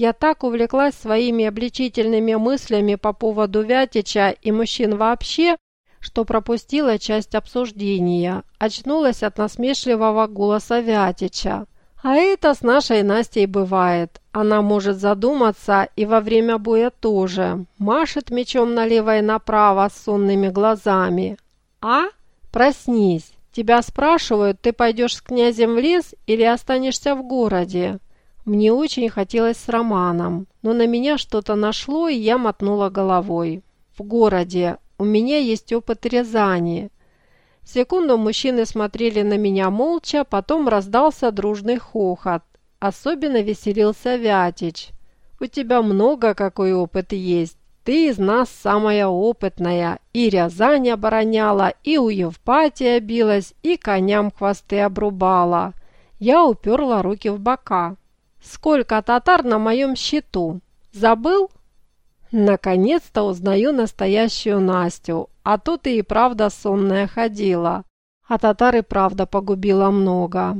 Я так увлеклась своими обличительными мыслями по поводу Вятича и мужчин вообще, что пропустила часть обсуждения, очнулась от насмешливого голоса Вятича. А это с нашей Настей бывает. Она может задуматься и во время боя тоже. Машет мечом налево и направо с сонными глазами. А? Проснись. Тебя спрашивают, ты пойдешь с князем в лес или останешься в городе? Мне очень хотелось с Романом, но на меня что-то нашло, и я мотнула головой. В городе. У меня есть опыт Рязани. Секунду мужчины смотрели на меня молча, потом раздался дружный хохот. Особенно веселился Вятич. «У тебя много какой опыт есть. Ты из нас самая опытная. И Рязань обороняла, и у Евпатия билась, и коням хвосты обрубала». Я уперла руки в бока. «Сколько татар на моем счету? Забыл?» Наконец-то узнаю настоящую Настю, а тут и правда сонная ходила. А татар и правда погубила много.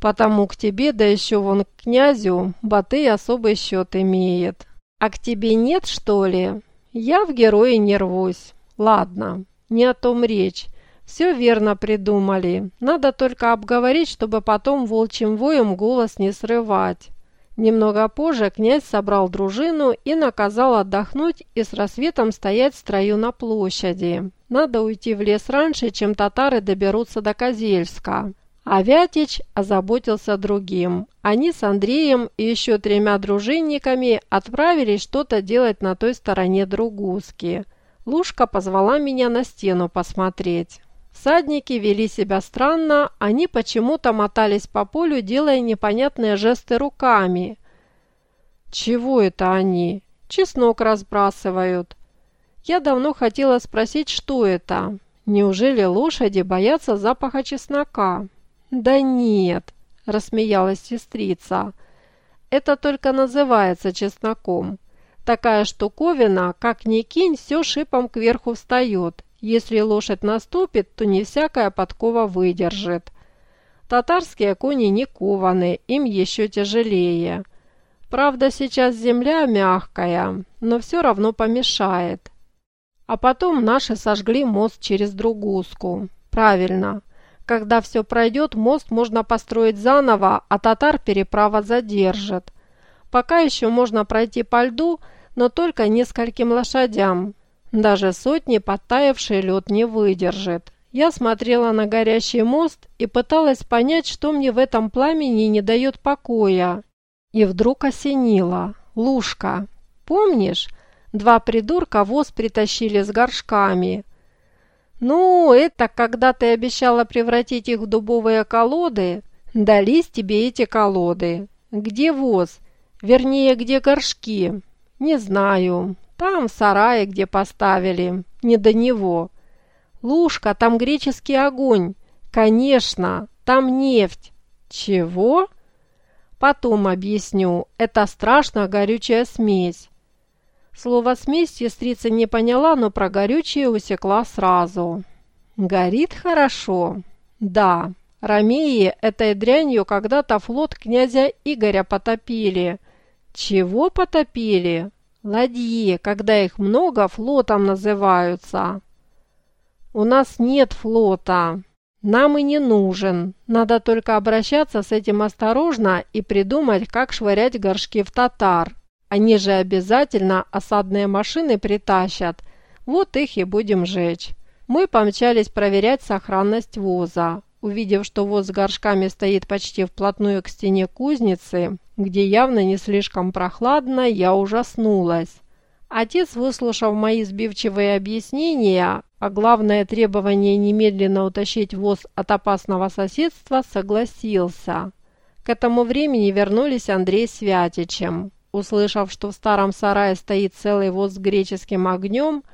Потому к тебе, да еще вон к князю, Батый особый счет имеет. А к тебе нет, что ли? Я в герои не рвусь. Ладно, не о том речь. Все верно придумали. Надо только обговорить, чтобы потом волчьим воем голос не срывать. Немного позже князь собрал дружину и наказал отдохнуть и с рассветом стоять в строю на площади. Надо уйти в лес раньше, чем татары доберутся до Козельска. А Вятич озаботился другим. Они с Андреем и еще тремя дружинниками отправились что-то делать на той стороне Другуски. Лушка позвала меня на стену посмотреть. Всадники вели себя странно, они почему-то мотались по полю, делая непонятные жесты руками. Чего это они? Чеснок разбрасывают. Я давно хотела спросить, что это. Неужели лошади боятся запаха чеснока? Да нет, рассмеялась сестрица. Это только называется чесноком. Такая штуковина, как ни кинь, все шипом кверху встает. Если лошадь наступит, то не всякая подкова выдержит. Татарские кони не кованы, им еще тяжелее. Правда, сейчас земля мягкая, но все равно помешает. А потом наши сожгли мост через Другуску. Правильно. Когда все пройдет, мост можно построить заново, а татар переправа задержит. Пока еще можно пройти по льду, но только нескольким лошадям. Даже сотни подтаявший лед не выдержит. Я смотрела на горящий мост и пыталась понять, что мне в этом пламени не дает покоя. И вдруг осенило. Лушка. Помнишь? Два придурка воз притащили с горшками. Ну, это когда ты обещала превратить их в дубовые колоды. Дались тебе эти колоды. Где воз? Вернее, где горшки? Не знаю. Там, в сарае, где поставили. Не до него. Лушка, там греческий огонь. Конечно, там нефть. Чего? Потом объясню. Это страшно горючая смесь. Слово «смесь» сестрица не поняла, но про горючее усекла сразу. Горит хорошо. Да, Ромеи этой дрянью когда-то флот князя Игоря потопили. Чего потопили? Ладьи, когда их много, флотом называются. У нас нет флота. Нам и не нужен. Надо только обращаться с этим осторожно и придумать, как швырять горшки в татар. Они же обязательно осадные машины притащат. Вот их и будем жечь. Мы помчались проверять сохранность воза. Увидев, что воз с горшками стоит почти вплотную к стене кузницы, где явно не слишком прохладно, я ужаснулась. Отец, выслушав мои сбивчивые объяснения, а главное требование немедленно утащить воз от опасного соседства, согласился. К этому времени вернулись Андрей с Вятичем. Услышав, что в старом сарае стоит целый воз с греческим огнем,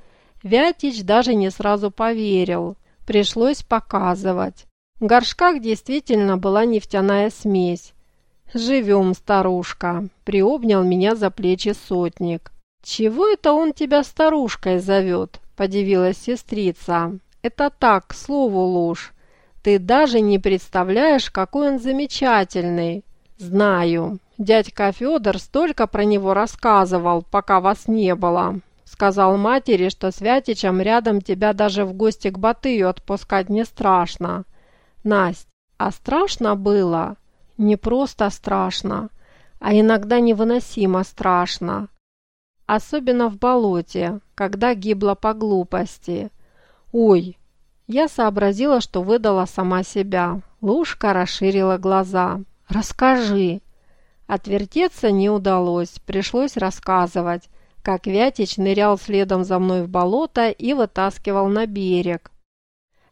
Вятич даже не сразу поверил. Пришлось показывать. В горшках действительно была нефтяная смесь. «Живем, старушка», – приобнял меня за плечи сотник. «Чего это он тебя старушкой зовет?» – подивилась сестрица. «Это так, к слову ложь. Ты даже не представляешь, какой он замечательный». «Знаю. Дядька Федор столько про него рассказывал, пока вас не было. Сказал матери, что с рядом тебя даже в гости к Батыю отпускать не страшно. Насть, а страшно было? Не просто страшно, а иногда невыносимо страшно. Особенно в болоте, когда гибла по глупости. Ой, я сообразила, что выдала сама себя. Лушка расширила глаза. «Расскажи!» Отвертеться не удалось, пришлось рассказывать, как Вятич нырял следом за мной в болото и вытаскивал на берег.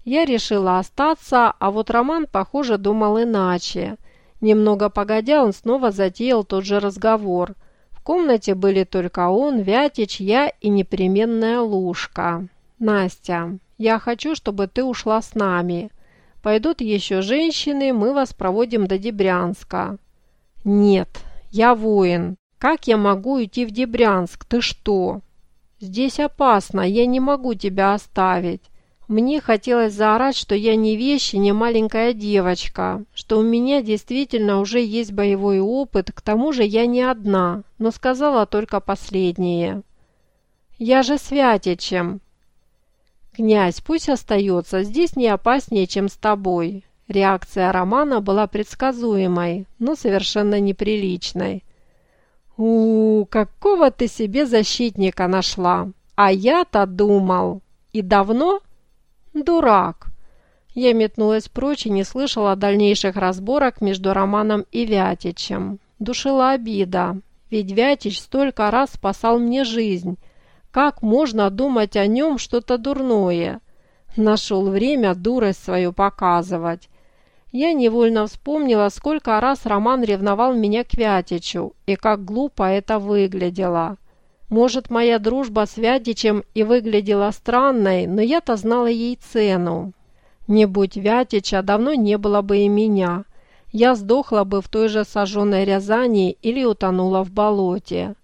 Я решила остаться, а вот Роман, похоже, думал иначе. Немного погодя, он снова затеял тот же разговор. В комнате были только он, Вятич, я и непременная Лушка. «Настя, я хочу, чтобы ты ушла с нами. Пойдут еще женщины, мы вас проводим до Дебрянска». «Нет, я воин. Как я могу идти в Дебрянск? Ты что?» «Здесь опасно, я не могу тебя оставить. Мне хотелось заорать, что я не вещи, не маленькая девочка, что у меня действительно уже есть боевой опыт, к тому же я не одна, но сказала только последнее. «Я же святичем!» «Князь, пусть остается, здесь не опаснее, чем с тобой». Реакция Романа была предсказуемой, но совершенно неприличной. у, -у какого ты себе защитника нашла! А я-то думал! И давно?» «Дурак!» Я метнулась прочь и не слышала дальнейших разборок между Романом и Вятичем. Душила обида, ведь Вятич столько раз спасал мне жизнь. Как можно думать о нем что-то дурное? Нашел время дурость свою показывать. Я невольно вспомнила, сколько раз Роман ревновал меня к Вятичу, и как глупо это выглядело. Может, моя дружба с Вятичем и выглядела странной, но я-то знала ей цену. Не будь Вятича, давно не было бы и меня. Я сдохла бы в той же сожженной Рязани или утонула в болоте.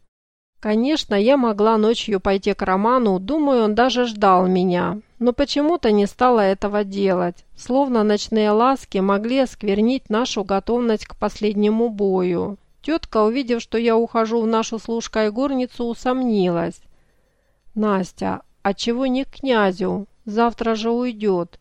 Конечно, я могла ночью пойти к Роману, думаю, он даже ждал меня, но почему-то не стала этого делать, словно ночные ласки могли осквернить нашу готовность к последнему бою. Тетка, увидев, что я ухожу в нашу служкой горницу, усомнилась. «Настя, а чего не к князю? Завтра же уйдет».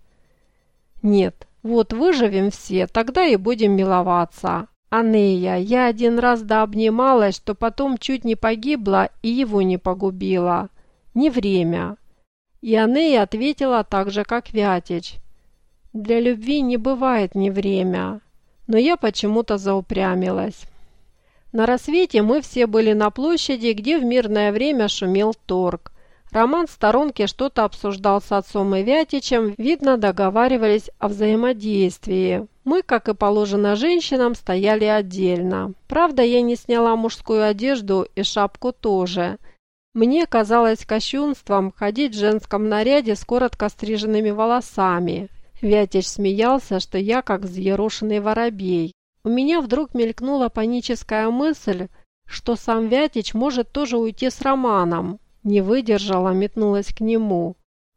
«Нет, вот выживем все, тогда и будем миловаться. Анея, я один раз да обнималась, что потом чуть не погибла и его не погубила. Не время». И Анея ответила так же, как Вятич. «Для любви не бывает не время». Но я почему-то заупрямилась. На рассвете мы все были на площади, где в мирное время шумел торг. Роман в сторонке что-то обсуждал с отцом и Вятичем, видно, договаривались о взаимодействии. Мы, как и положено женщинам, стояли отдельно. Правда, я не сняла мужскую одежду и шапку тоже. Мне казалось кощунством ходить в женском наряде с коротко стриженными волосами. Вятич смеялся, что я как взъерошенный воробей. У меня вдруг мелькнула паническая мысль, что сам Вятич может тоже уйти с Романом. Не выдержала, метнулась к нему.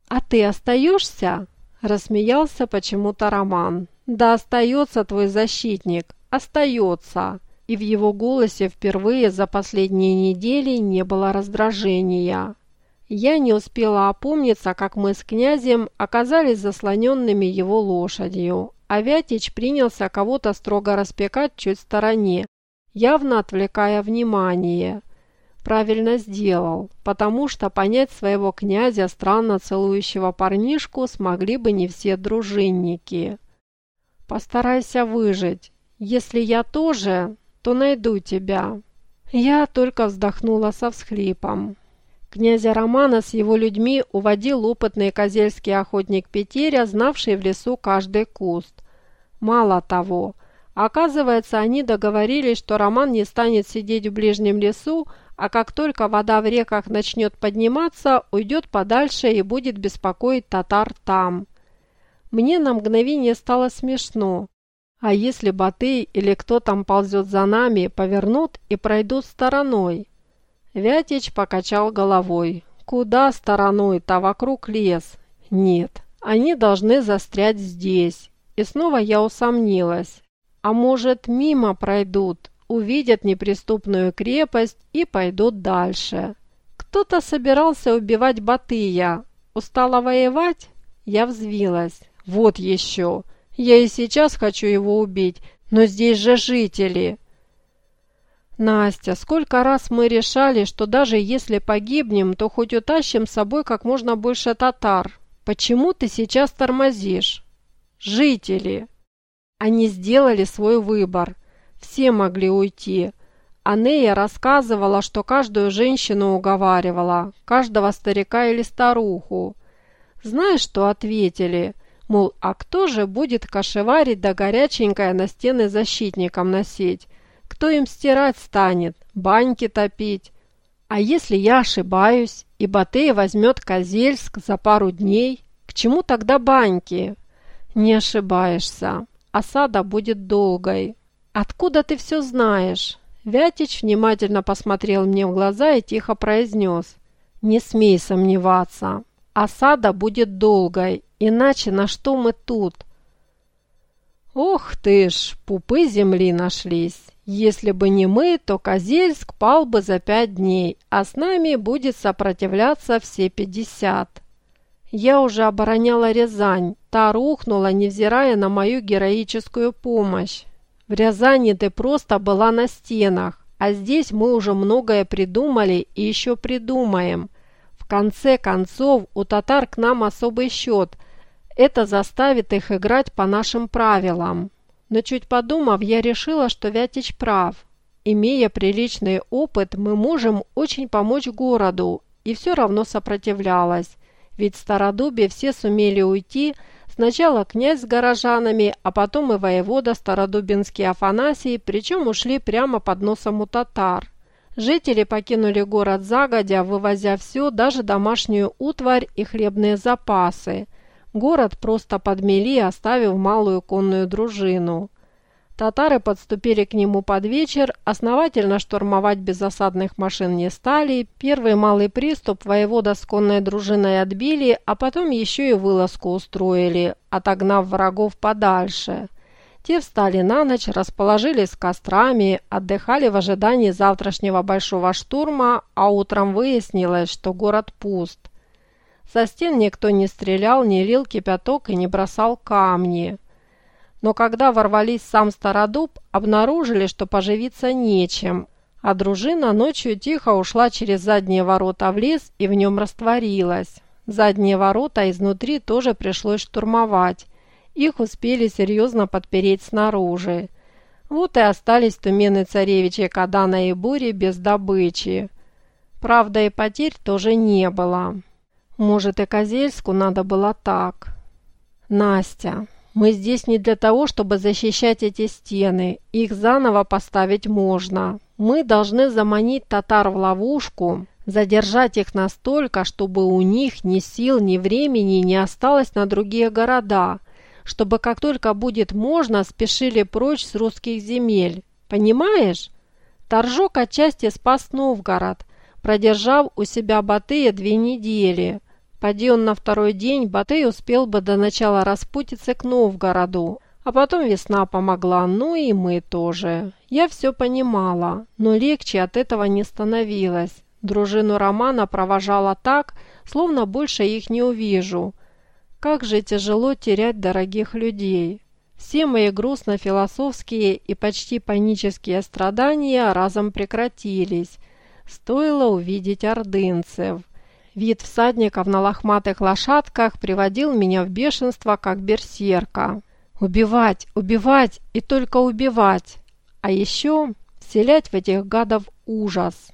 «А ты остаешься?» Рассмеялся почему-то Роман. «Да остается твой защитник, остается!» И в его голосе впервые за последние недели не было раздражения. Я не успела опомниться, как мы с князем оказались заслоненными его лошадью, а Вятич принялся кого-то строго распекать чуть в стороне, явно отвлекая внимание. Правильно сделал, потому что понять своего князя, странно целующего парнишку, смогли бы не все дружинники. «Постарайся выжить. Если я тоже, то найду тебя». Я только вздохнула со всхлипом. Князя Романа с его людьми уводил опытный козельский охотник Петеря, знавший в лесу каждый куст. Мало того, оказывается, они договорились, что Роман не станет сидеть в ближнем лесу, а как только вода в реках начнет подниматься, уйдет подальше и будет беспокоить татар там. Мне на мгновение стало смешно. А если Батый или кто там ползет за нами, повернут и пройдут стороной? Вятич покачал головой. Куда стороной-то вокруг лес? Нет, они должны застрять здесь. И снова я усомнилась. А может, мимо пройдут? увидят неприступную крепость и пойдут дальше. Кто-то собирался убивать Батыя. Устала воевать? Я взвилась. Вот еще. Я и сейчас хочу его убить, но здесь же жители. Настя, сколько раз мы решали, что даже если погибнем, то хоть утащим с собой как можно больше татар. Почему ты сейчас тормозишь? Жители. Они сделали свой выбор. Все могли уйти. Анея рассказывала, что каждую женщину уговаривала, каждого старика или старуху. Знаешь, что ответили? Мол, а кто же будет кошеварить да горяченькое на стены защитникам носить? Кто им стирать станет, баньки топить? А если я ошибаюсь, и Батей возьмет Козельск за пару дней, к чему тогда баньки? Не ошибаешься. Осада будет долгой. Откуда ты все знаешь? Вятич внимательно посмотрел мне в глаза и тихо произнес. Не смей сомневаться. Осада будет долгой, иначе на что мы тут? Ох ты ж, пупы земли нашлись. Если бы не мы, то Козельск пал бы за пять дней, а с нами будет сопротивляться все пятьдесят. Я уже обороняла Рязань, та рухнула, невзирая на мою героическую помощь. В Рязани ты просто была на стенах, а здесь мы уже многое придумали и еще придумаем. В конце концов, у татар к нам особый счет. Это заставит их играть по нашим правилам. Но чуть подумав, я решила, что Вятич прав. Имея приличный опыт, мы можем очень помочь городу, и все равно сопротивлялась. Ведь в Стародубе все сумели уйти, сначала князь с горожанами, а потом и воевода Стародубинский Афанасий, причем ушли прямо под носом у татар. Жители покинули город загодя, вывозя все, даже домашнюю утварь и хлебные запасы. Город просто подмели, оставив малую конную дружину. Татары подступили к нему под вечер, основательно штурмовать без осадных машин не стали, первый малый приступ воевода с конной дружиной отбили, а потом еще и вылазку устроили, отогнав врагов подальше. Те встали на ночь, расположились с кострами, отдыхали в ожидании завтрашнего большого штурма, а утром выяснилось, что город пуст. Со стен никто не стрелял, не лил кипяток и не бросал камни но когда ворвались сам Стародуб, обнаружили, что поживиться нечем, а дружина ночью тихо ушла через задние ворота в лес и в нем растворилась. Задние ворота изнутри тоже пришлось штурмовать. Их успели серьезно подпереть снаружи. Вот и остались тумены царевичи Кадана и Бури без добычи. Правда, и потерь тоже не было. Может, и Козельску надо было так. Настя, мы здесь не для того, чтобы защищать эти стены. Их заново поставить можно. Мы должны заманить татар в ловушку, задержать их настолько, чтобы у них ни сил, ни времени не осталось на другие города, чтобы как только будет можно, спешили прочь с русских земель. Понимаешь? Торжок отчасти спас Новгород, продержав у себя Батыя две недели. Поди он на второй день, Батый успел бы до начала распутиться к Новгороду. А потом весна помогла, ну и мы тоже. Я все понимала, но легче от этого не становилось. Дружину Романа провожала так, словно больше их не увижу. Как же тяжело терять дорогих людей. Все мои грустно-философские и почти панические страдания разом прекратились. Стоило увидеть ордынцев – Вид всадников на лохматых лошадках приводил меня в бешенство, как берсерка. Убивать, убивать и только убивать. А еще вселять в этих гадов ужас.